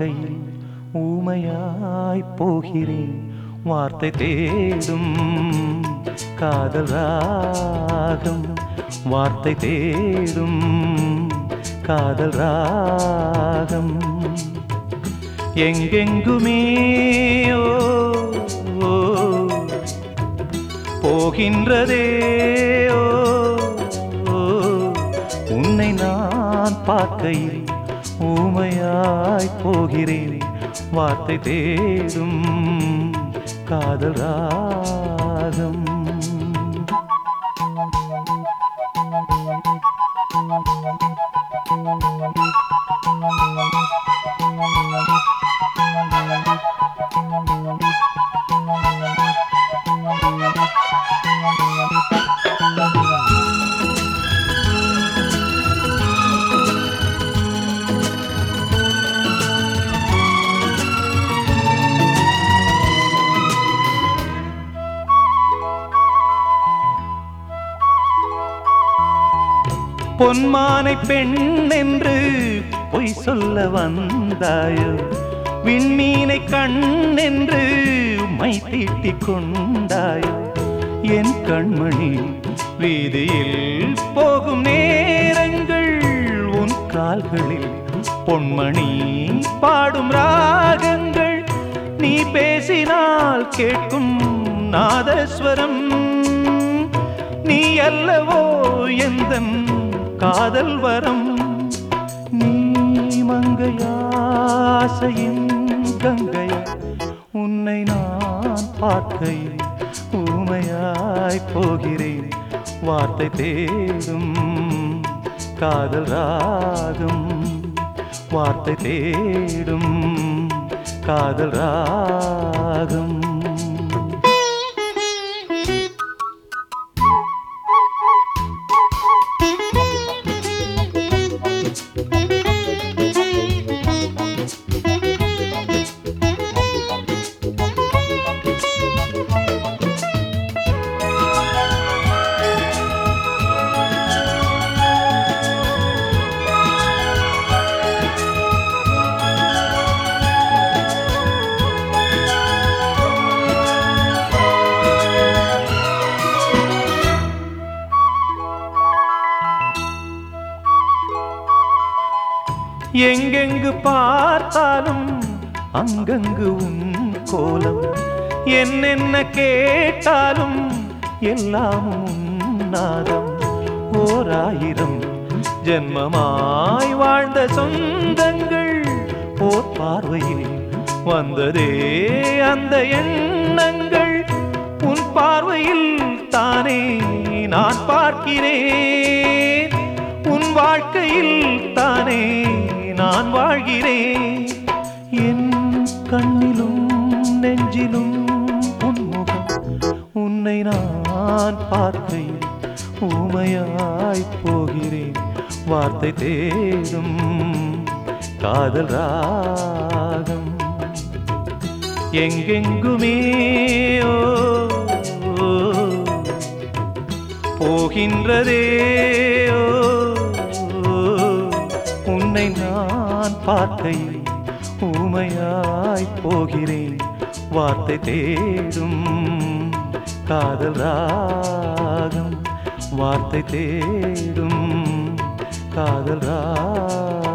வாழ்க்கையில் ஊமையாய் போகிறேன். வார்த்தை தேடும் காதல் ராகம். வார்த்தை தேடும் காதல் ராகம். எங்கெங்குமே ஓ, ஓ, போகின்றதே ஓ, ஓ, உன்னை நான் பார்க்கையில் ஊமையாய் போகிறேன். வார்த்தை தேடும் காதல் ராகம். பொன்மானை பெண் என்று பொய் சொல்ல வந்தாயோ? விண்மீனை கண் என்று மை தீட்டிக் கொண்டாயோ? என் கண்மணி வீதியில் போகும் நேரங்கள் உன் கால்களில் பொன்மணி பாடும் ராகங்கள். நீ பேசினால் கேட்கும் நாதஸ்வரம். நீ அல்லவோ எந்தன் காதல் வரம். நீ மங்கையாசையின் கங்கைய? உன்னை நான் பார்க்கையில் ஊமையாய் போகிறேன். வார்த்தை தேடும் காதல் ராகம். வார்த்தை தேடும் காதல் ராகம். எங்கெங்கு பார்த்தாலும் அங்கங்கு உன் கோலம். என்னென்ன கேட்டாலும் எல்லாம் உன் நாதம். ஓராயிரம் ஜென்மமாய் வாழ்ந்த சொந்தங்கள் ஓர் பார்வையில் வந்ததே அந்த எண்ணங்கள். உன் பார்வையில் தானே நான் பார்க்கிறேன். உன் வாழ்க்கையில் நான் வாழ்கிறேன். என் கண்ணிலும் நெஞ்சிலும் உன்முகம் உன்னை நான் பார்க்கையில் ஊமையாய் போகிறேன். வார்த்தை தேடும் காதல் ராகம். எங்கெங்குமே போகின்றதே ஓ, பார்க்கையில் ஊமையாய் போகிறேன். வார்த்தை தேடும் காதல் ராகம். வார்த்தை தேடும் காதல் ராகம்.